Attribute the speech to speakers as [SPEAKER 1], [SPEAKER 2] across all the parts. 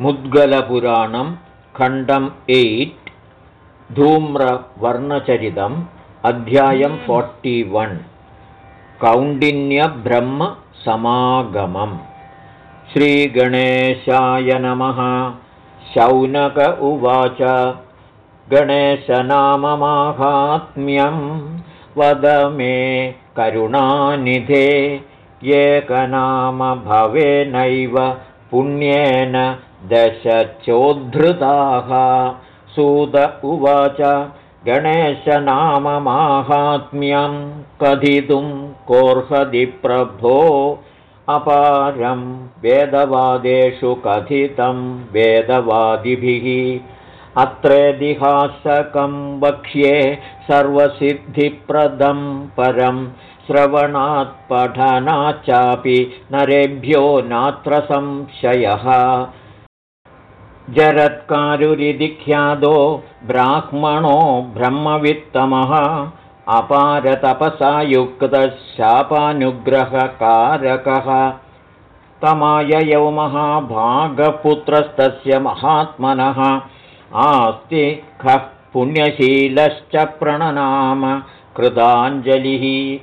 [SPEAKER 1] मुद्गलपुराणं खण्डम् एय्ट् धूम्रवर्णचरितम् अध्यायं forty one. कौण्डिन्यब्रह्मसमागमम्. श्रीगणेशाय नमः। शौनक उवाच। गणेशनाममाहात्म्यं वद मे करुणानिधे। एकनाम भवेनैव पुण्येन दशचोद्धृताः। सुद उवाच गणेशनाममाहात्म्यं कथितुं कोर्हदि प्रभो अपारं वेदवादेषु कथितं वेदवादिभिः। अत्रेतिहासकं वक्ष्ये सर्वसिद्धिप्रदं परं श्रवणात् पठनाच्चापि नरेभ्यो नात्र संशयः जरत्कारुरिति ख्यातो ब्राह्मणो ब्रह्मवित्तमः अपारतपसा युक्तशापानुग्रहकारकः। तमाययौ महाभागपुत्रस्तस्य महात्मनः। आस्ति खः पुण्यशीलश्च प्रणनाम कृताञ्जलिः।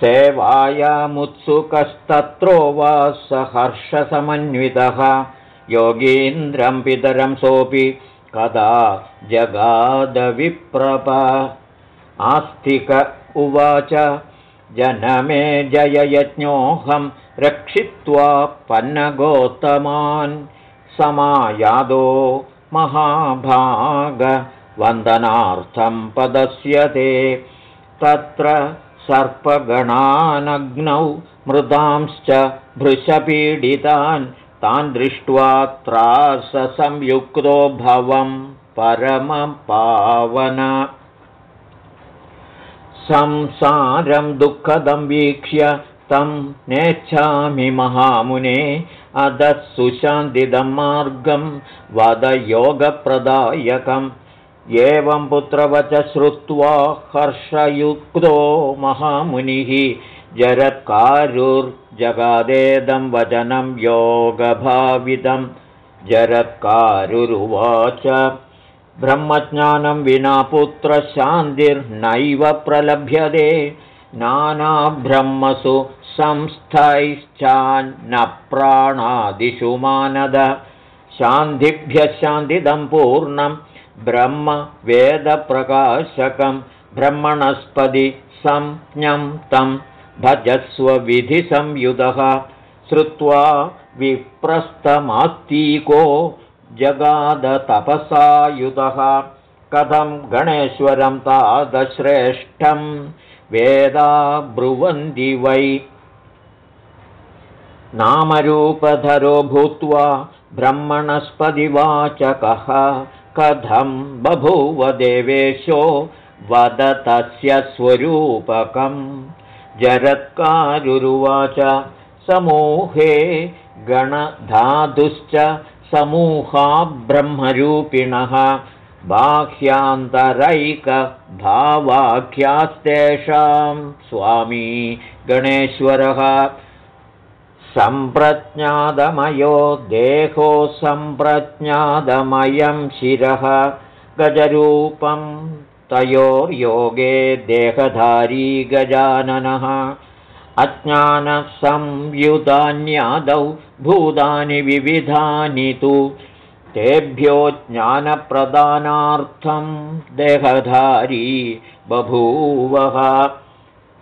[SPEAKER 1] सेवायामुत्सुकस्तत्रो वा सहर्षसमन्वितः योगीन्द्रं पितरं सोऽपि कदा जगादविप्रप आस्तिक उवाच जनमे जययज्ञोऽहं रक्षित्वा पन्नगोत्तमान् समायादो महाभागवन्दनार्थं पदस्य ते तत्र सर्पगणानग्नौ मृदांश्च भृशपीडितान् तान् दृष्ट्वा त्राससंयुक्तो भवं परमपावन। संसारं दुःखदं वीक्ष्य तं नेच्छामि महामुने अधः सुशान्तिदं मार्गं वदयोगप्रदायकम्। एवं पुत्रवच श्रुत्वा हर्षयुक्तो महामुनिः जरत्कारुर्जगादेदं वचनं योगभावितं। जरत्कारुरुवाच ब्रह्मज्ञानं विना पुत्रशान्तिर्नैव प्रलभ्यते। नानाब्रह्मसु संस्थैश्चान्न प्राणादिषु मानद। शान्तिभ्यः शान्तिदं पूर्णं ब्रह्म वेदप्रकाशकं ब्रह्मणस्पति संज्ञं तं भजस्वविधिसंयुधः श्रुत्वा विप्रस्तमास्तीको जगादतपसायुधः। कथं गणेश्वरं तादश्रेष्ठं वेदा ब्रुवन्ति वै। नामरूपधरो भूत्वा ब्रह्मणस्पतिवाचकः कथं बभूव देवेशो वद तस्य स्वरूपकम् जरत्कारुरुवाच। समूहे गणधातुश्च समूहा ब्रह्मरूपिणः। बाह्यान्तरैकभावाख्यास्तेषां। स्वामी गणेश्वरः। सम्प्रज्ञादमयो देहो सम्प्रज्ञादमयं शिरः। गजरूपं तयोर्योगे देहधारी गजाननः। अज्ञानसंयुधान्यादौ भूतानि विविधानि तु। तेभ्यो ज्ञानप्रदानार्थं देहधारी बभूवः।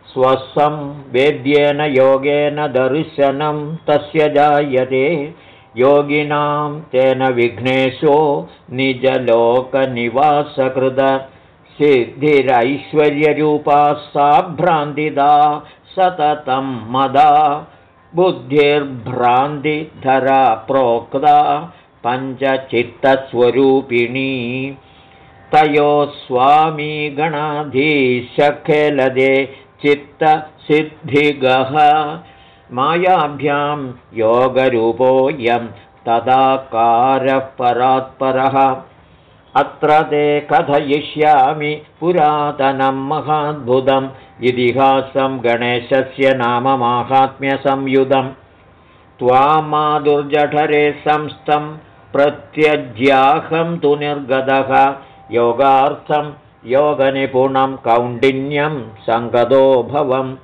[SPEAKER 1] स्वसं वेद्येन योगेन दर्शनं तस्य जायते। योगिनां तेन विघ्नेशो निजलोकनिवासकृत सिद्धिरैश्वर्यरूपा सा भ्रान्तिदा सततं मदा। बुद्धिर्भ्रान्तिधरा प्रोक्ता पञ्चचित्तस्वरूपिणी। तयोः स्वामी गणाधीशखेलदे चित्तसिद्धिगः। मायाभ्यां योगरूपोऽयं तदाकारः परात्परः अत्र ते कथयिष्यामि पुरातनं महाद्भुतम् इतिहासं गणेशस्य नाम माहात्म्यसंयुधम्। त्वामादुर्जठरे संस्थं प्रत्यज्याहं तु निर्गतः। योगार्थं योगनिपुणं कौण्डिन्यं सङ्गतो भवम्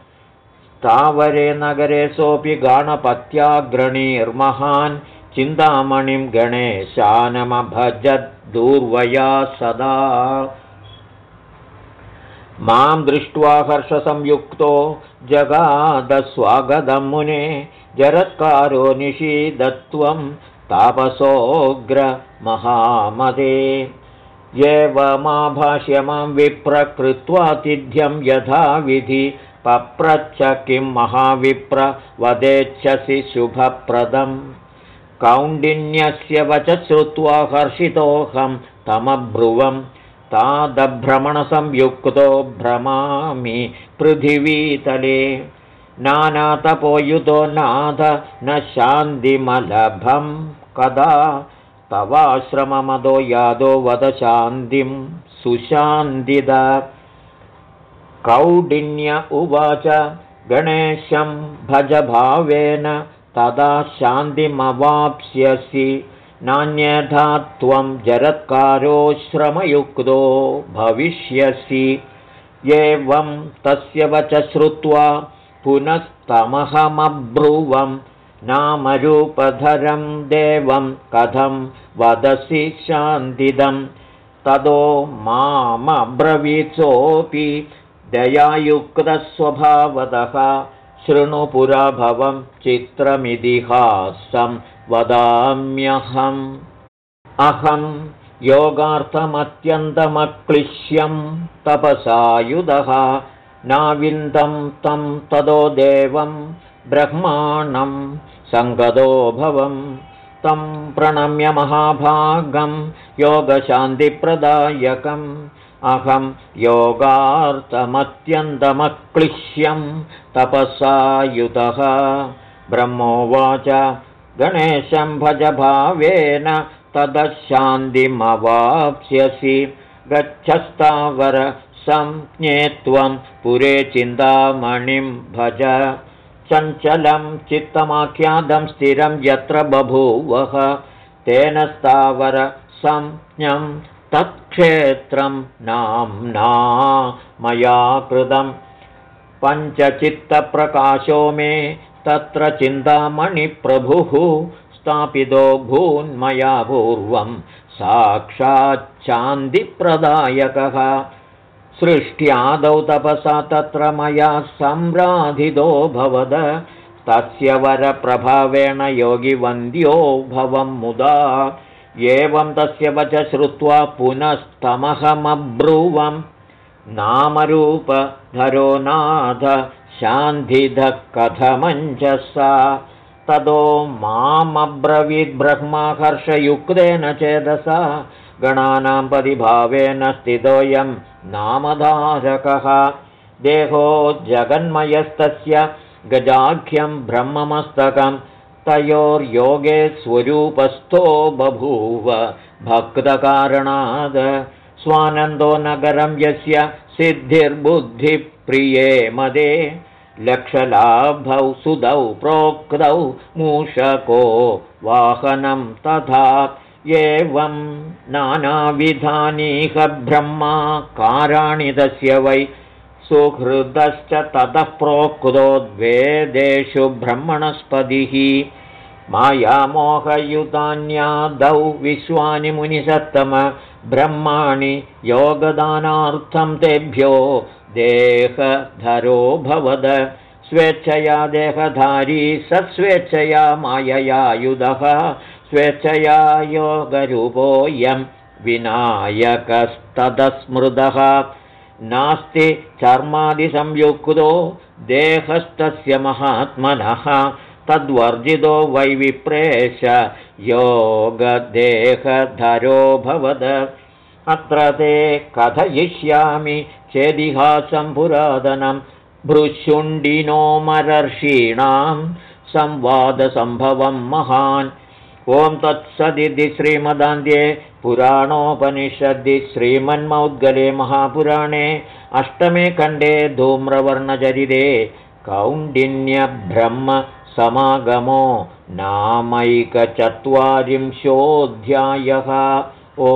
[SPEAKER 1] तावरे नगरे सोऽपि गणपत्याग्रणीर्महान् चिन्तामणिं गणेशानमभजद्दूर्वया सदा। मां दृष्ट्वा हर्षसंयुक्तो जगादस्वागतं मुने जरत्कारो निषीदत्वं तापसोऽग्रमहामदे एवमाभाष्य मां विप्रकृत्वातिथ्यं यथाविधि पप्रच्छ किं महाविप्र वदेच्छसि शुभप्रदम् कौण्डिन्यस्य वच श्रुत्वा हर्षितोऽहं तमब्रुवं तादभ्रमणसंयुक्तो भ्रमामि पृथिवीतले। नानातपोयुतो नाथ न शान्तिमलभं कदा? तवाश्रममदो यादो वद शान्तिं सुशान्तिद। कौडिन्य उवाच गणेशं भजभावेन तदा शान्तिमवाप्स्यसि। नान्यथा त्वं जरत्कारो श्रमयुक्तो भविष्यसि। एवं तस्य वच श्रुत्वा पुनस्तमहमब्रुवं। नामरूपधरं देवं कथं वदसि शान्तिदं। ततो मामब्रवीत्सोऽपि दयायुक्तस्वभावतः शृणुपुरभवं चित्रमितिहासं वदाम्यहम्। अहं योगार्थमत्यन्तमक्लिश्यं तपसायुधः नाविन्दं तं तदो देवं ब्रह्माणं सङ्गदोभवं तं प्रणम्य महाभागं योगशान्तिप्रदायकम् अहं योगार्थमत्यन्तमक्लिश्यं तपसायुतः ब्रह्मोवाच गणेशं भजभावेन तदशान्तिमवाप्स्यसि। गच्छस्तावर संज्ञे त्वं पुरे चिन्तामणिं भज। चञ्चलं चित्तमाख्यातं स्थिरं यत्र बभूवः। तेन स्थावर संज्ञं तत्क्षेत्रं नाम्ना मया कृतं। पञ्चचित्तप्रकाशो मे तत्र चिन्तामणिप्रभुः स्थापितो भून्मया पूर्वं साक्षाच्छान्तिप्रदायकः सृष्ट्यादौ तपसा तत्र मया सम्राधितो भवद। तस्य वरप्रभावेण योगिवन्द्यो भवं मुदा एवं तस्य वच श्रुत्वा पुनस्तमहमब्रुवं नामरूपधरो नाथ शान्तिधः कथमञ्जसा। ततो मामब्रवीद्ब्रह्माकर्षयुक्तेन चेदसा गणानां परिभावेन स्थितोऽयं नामधारकः। देहो जगन्मयस्तस्य गजाख्यं ब्रह्ममस्तकं तयोर्योगे स्वरूपस्थो बभूव। भक्तकारणाद् स्वानन्दो नगरं यस्य सिद्धिर्बुद्धिप्रिये मदे। लक्षलाभौ सुदौ प्रोक्तौ मूषको वाहनं तथा एवं नानाविधानीह ब्रह्मा काराणि तस्य वै सुहृदश्च ततः प्रोक्तोद्वेदेषु ब्रह्मणस्पतिः मायामोहयुतान्यादौ विश्वानि मुनिसत्तम ब्रह्माणि योगदानार्थं तेभ्यो देहधरो भवद। स्वेच्छया देहधारी स माययायुधः स्वेच्छया योगरूपोऽयं विनायकस्तदस्मृतः नास्ति चर्मादिसंयुक्तो देहस्तस्य महात्मनः तद्वर्जितो वै विप्रेश योगदेहधरो भवद। अत्र ते कथयिष्यामि चेदिहासं पुरातनं भृशुण्डिनोमरर्षीणां संवादसम्भवं महान्। ॐ तत्सदिति श्रीमदान्ध्ये पुराणोपनिषदि श्रीमन्मौद्गले महापुराणे अष्टमे खण्डे धूम्रवर्णचरिते कौण्डिन्यब्रह्म समागमो नामैकचत्वारिंशोऽध्यायः। ओ